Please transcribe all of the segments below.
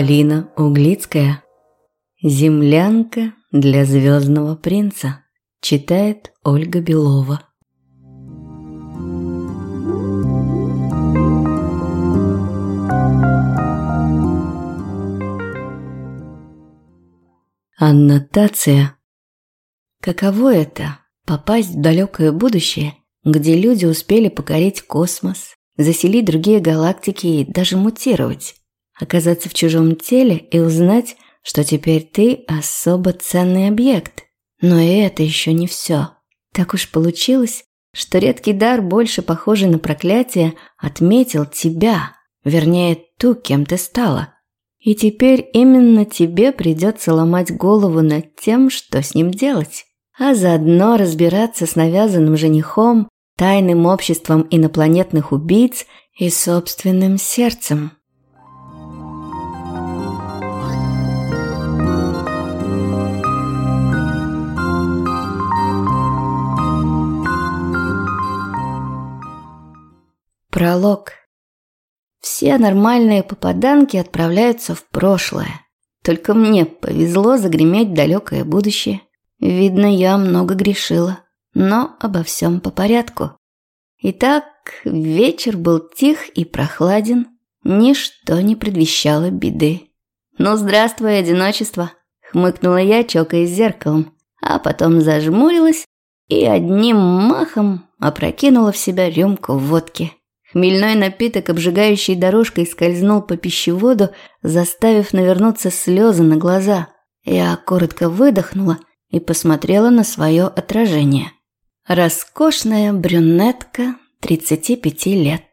Алина Углицкая. Землянка для звездного принца. Читает Ольга Белова. Аннотация. Каково это – попасть в далекое будущее, где люди успели покорить космос, заселить другие галактики и даже мутировать? Оказаться в чужом теле и узнать, что теперь ты особо ценный объект. Но и это еще не все. Так уж получилось, что редкий дар, больше похожий на проклятие, отметил тебя, вернее, ту, кем ты стала. И теперь именно тебе придется ломать голову над тем, что с ним делать, а заодно разбираться с навязанным женихом, тайным обществом инопланетных убийц и собственным сердцем. Пролог. Все нормальные попаданки отправляются в прошлое. Только мне повезло загреметь далекое будущее. Видно, я много грешила. Но обо всем по порядку. Итак, вечер был тих и прохладен. Ничто не предвещало беды. «Ну, здравствуй, одиночество!» – хмыкнула я, чокаясь зеркалом, а потом зажмурилась и одним махом опрокинула в себя рюмку водки. Хмельной напиток, обжигающий дорожкой, скользнул по пищеводу, заставив навернуться слезы на глаза. Я коротко выдохнула и посмотрела на свое отражение. Роскошная брюнетка 35 лет.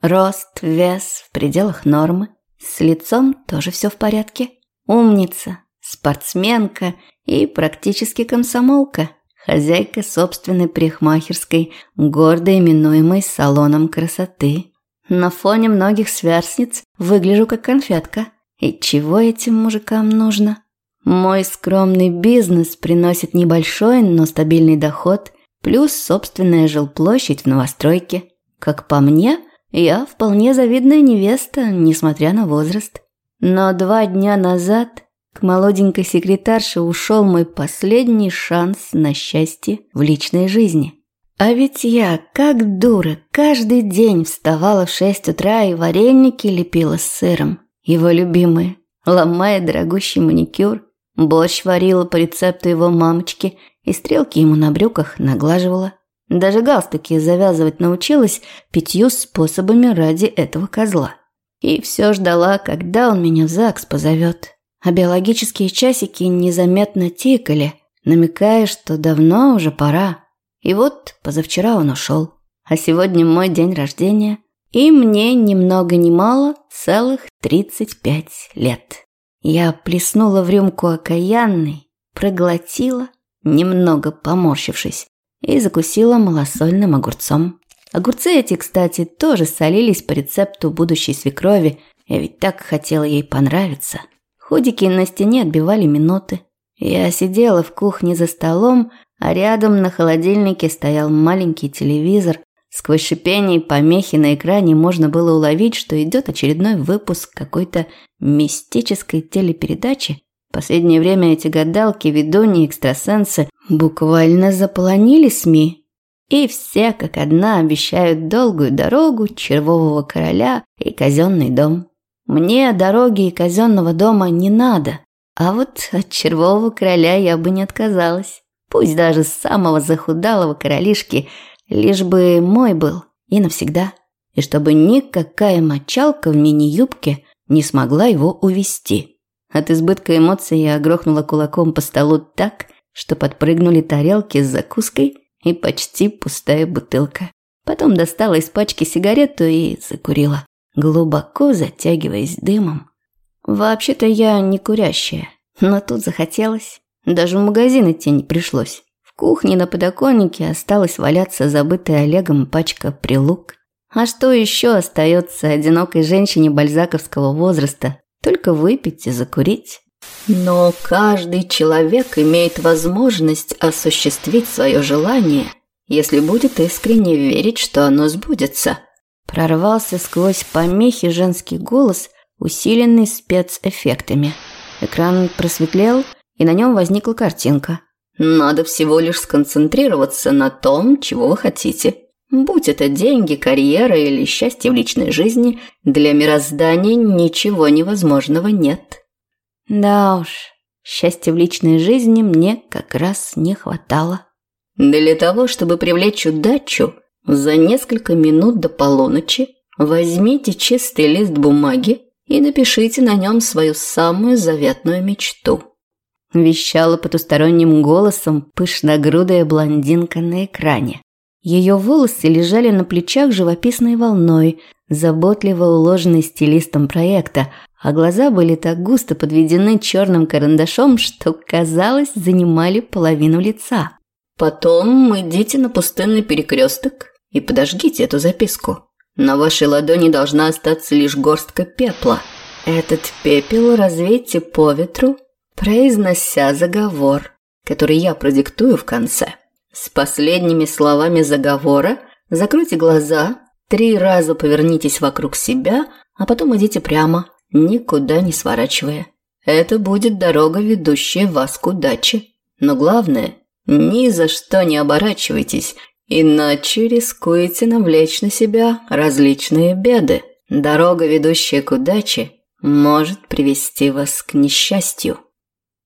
Рост, вес в пределах нормы. С лицом тоже все в порядке. Умница, спортсменка и практически комсомолка хозяйка собственной парикмахерской, гордо именуемой салоном красоты. На фоне многих сверстниц выгляжу как конфетка. И чего этим мужикам нужно? Мой скромный бизнес приносит небольшой, но стабильный доход, плюс собственная жилплощадь в новостройке. Как по мне, я вполне завидная невеста, несмотря на возраст. Но два дня назад к молоденькой секретарше ушел мой последний шанс на счастье в личной жизни. А ведь я, как дура, каждый день вставала в шесть утра и вареники лепила с сыром, его любимые, ломая дорогущий маникюр, борщ варила по рецепту его мамочки и стрелки ему на брюках наглаживала. Даже галстуки завязывать научилась пятью способами ради этого козла. И все ждала, когда он меня в ЗАГС позовет а биологические часики незаметно тикали, намекая, что давно уже пора. И вот позавчера он ушел, а сегодня мой день рождения, и мне ни много ни мало целых 35 лет. Я плеснула в рюмку окаянной, проглотила, немного поморщившись, и закусила малосольным огурцом. Огурцы эти, кстати, тоже солились по рецепту будущей свекрови, я ведь так хотела ей понравиться. Ходики на стене отбивали минуты. Я сидела в кухне за столом, а рядом на холодильнике стоял маленький телевизор. Сквозь шипение и помехи на экране можно было уловить, что идет очередной выпуск какой-то мистической телепередачи. Последнее время эти гадалки, ведуньи, экстрасенсы буквально заполонили СМИ. И все как одна обещают долгую дорогу, червового короля и казенный дом. Мне дороги и казенного дома не надо, а вот от червового короля я бы не отказалась. Пусть даже с самого захудалого королишки, лишь бы мой был и навсегда. И чтобы никакая мочалка в мини-юбке не смогла его увести. От избытка эмоций я грохнула кулаком по столу так, что подпрыгнули тарелки с закуской и почти пустая бутылка. Потом достала из пачки сигарету и закурила глубоко затягиваясь дымом. Вообще-то я не курящая, но тут захотелось. Даже в магазин идти не пришлось. В кухне на подоконнике осталась валяться забытая Олегом пачка прилук. А что еще остается одинокой женщине бальзаковского возраста? Только выпить и закурить. Но каждый человек имеет возможность осуществить свое желание, если будет искренне верить, что оно сбудется. Прорвался сквозь помехи женский голос, усиленный спецэффектами. Экран просветлел, и на нем возникла картинка. Надо всего лишь сконцентрироваться на том, чего вы хотите. Будь это деньги, карьера или счастье в личной жизни, для мироздания ничего невозможного нет. Да уж, счастья в личной жизни мне как раз не хватало. Для того, чтобы привлечь удачу, за несколько минут до полуночи возьмите чистый лист бумаги и напишите на нем свою самую заветную мечту. Вещала потусторонним голосом пышногрудая блондинка на экране. Ее волосы лежали на плечах живописной волной, заботливо уложенной стилистом проекта, а глаза были так густо подведены черным карандашом, что, казалось, занимали половину лица. Потом идите на пустынный перекресток и подожгите эту записку. На вашей ладони должна остаться лишь горстка пепла. Этот пепел развейте по ветру, произнося заговор, который я продиктую в конце. С последними словами заговора закройте глаза, три раза повернитесь вокруг себя, а потом идите прямо, никуда не сворачивая. Это будет дорога, ведущая вас к удаче. Но главное, ни за что не оборачивайтесь, иначе рискуете навлечь на себя различные беды. Дорога, ведущая к удаче, может привести вас к несчастью.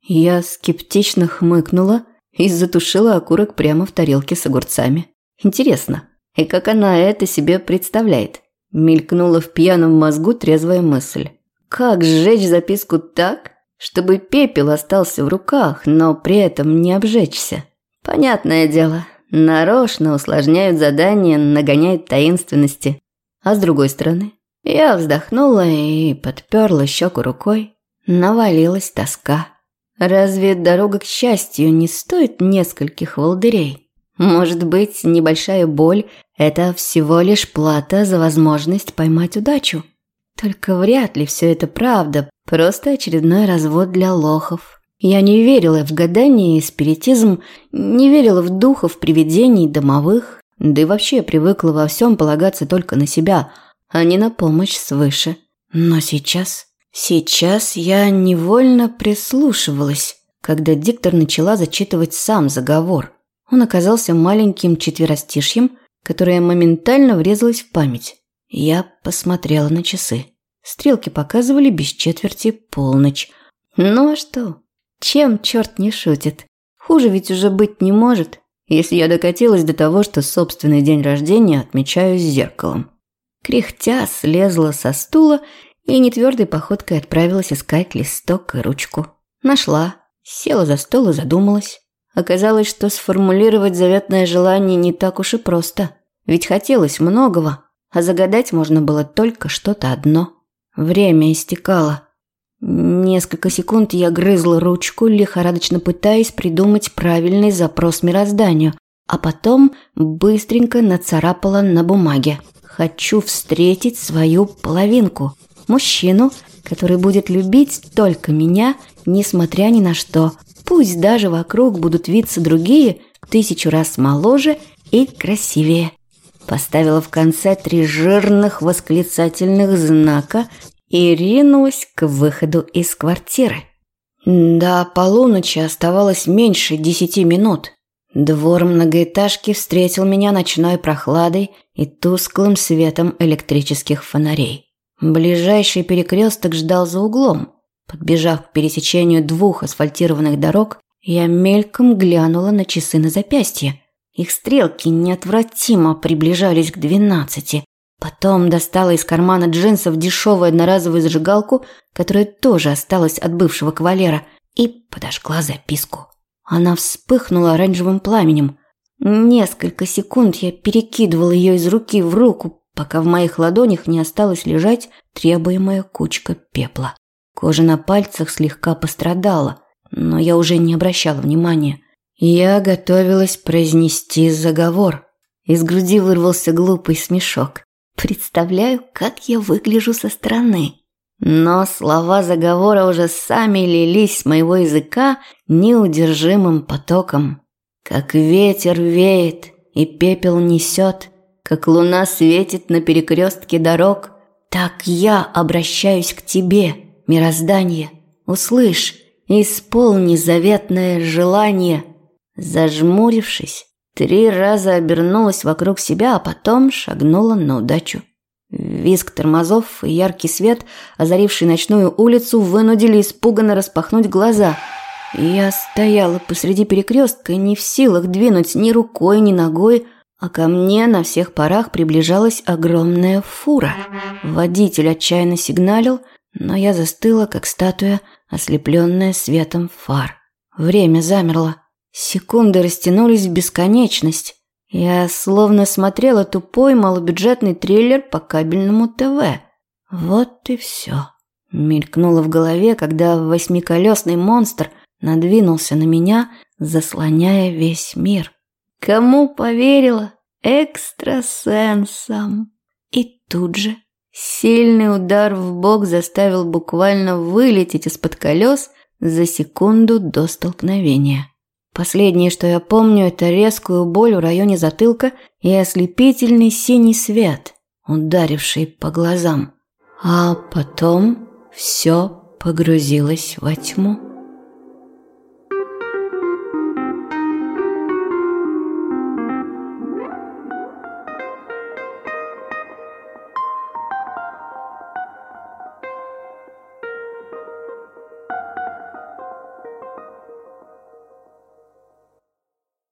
Я скептично хмыкнула и затушила окурок прямо в тарелке с огурцами. Интересно, и как она это себе представляет? Мелькнула в пьяном мозгу трезвая мысль. Как сжечь записку так, чтобы пепел остался в руках, но при этом не обжечься? Понятное дело, нарочно усложняют задание, нагоняют таинственности. А с другой стороны, я вздохнула и подперла щеку рукой. Навалилась тоска. Разве дорога к счастью не стоит нескольких волдырей? Может быть, небольшая боль – это всего лишь плата за возможность поймать удачу? Только вряд ли все это правда, просто очередной развод для лохов. Я не верила в гадание и спиритизм, не верила в духов, привидений, домовых, да и вообще привыкла во всем полагаться только на себя, а не на помощь свыше. Но сейчас... Сейчас я невольно прислушивалась, когда диктор начала зачитывать сам заговор. Он оказался маленьким четверостишьем, которое моментально врезалось в память. Я посмотрела на часы. Стрелки показывали без четверти полночь. Ну а что? Чем черт не шутит? Хуже ведь уже быть не может, если я докатилась до того, что собственный день рождения отмечаю с зеркалом. Кряхтя слезла со стула и нетвердой походкой отправилась искать листок и ручку. Нашла, села за стол и задумалась. Оказалось, что сформулировать заветное желание не так уж и просто. Ведь хотелось многого, а загадать можно было только что-то одно. Время истекало. Несколько секунд я грызла ручку, лихорадочно пытаясь придумать правильный запрос мирозданию, а потом быстренько нацарапала на бумаге. «Хочу встретить свою половинку» мужчину, который будет любить только меня, несмотря ни на что. Пусть даже вокруг будут виться другие, тысячу раз моложе и красивее. Поставила в конце три жирных восклицательных знака и ринулась к выходу из квартиры. До полуночи оставалось меньше десяти минут. Двор многоэтажки встретил меня ночной прохладой и тусклым светом электрических фонарей. Ближайший перекресток ждал за углом. Подбежав к пересечению двух асфальтированных дорог, я мельком глянула на часы на запястье. Их стрелки неотвратимо приближались к двенадцати. Потом достала из кармана джинсов дешевую одноразовую зажигалку, которая тоже осталась от бывшего кавалера, и подожгла записку. Она вспыхнула оранжевым пламенем. Несколько секунд я перекидывала ее из руки в руку, пока в моих ладонях не осталась лежать требуемая кучка пепла. Кожа на пальцах слегка пострадала, но я уже не обращала внимания. Я готовилась произнести заговор. Из груди вырвался глупый смешок. Представляю, как я выгляжу со стороны. Но слова заговора уже сами лились с моего языка неудержимым потоком. Как ветер веет и пепел несет – как луна светит на перекрестке дорог, Так я обращаюсь к тебе, мироздание. Услышь, исполни заветное желание. Зажмурившись, три раза обернулась вокруг себя, а потом шагнула на удачу. Визг тормозов и яркий свет, озаривший ночную улицу, вынудили испуганно распахнуть глаза. Я стояла посреди перекрестка, не в силах двинуть ни рукой, ни ногой, а ко мне на всех парах приближалась огромная фура. Водитель отчаянно сигналил, но я застыла, как статуя, ослепленная светом фар. Время замерло. Секунды растянулись в бесконечность. Я словно смотрела тупой малобюджетный триллер по кабельному ТВ. Вот и все. Мелькнуло в голове, когда восьмиколесный монстр надвинулся на меня, заслоняя весь мир. Кому поверила? Экстрасенсам. И тут же сильный удар в бок заставил буквально вылететь из-под колес за секунду до столкновения. Последнее, что я помню, это резкую боль в районе затылка и ослепительный синий свет, ударивший по глазам. А потом все погрузилось во тьму.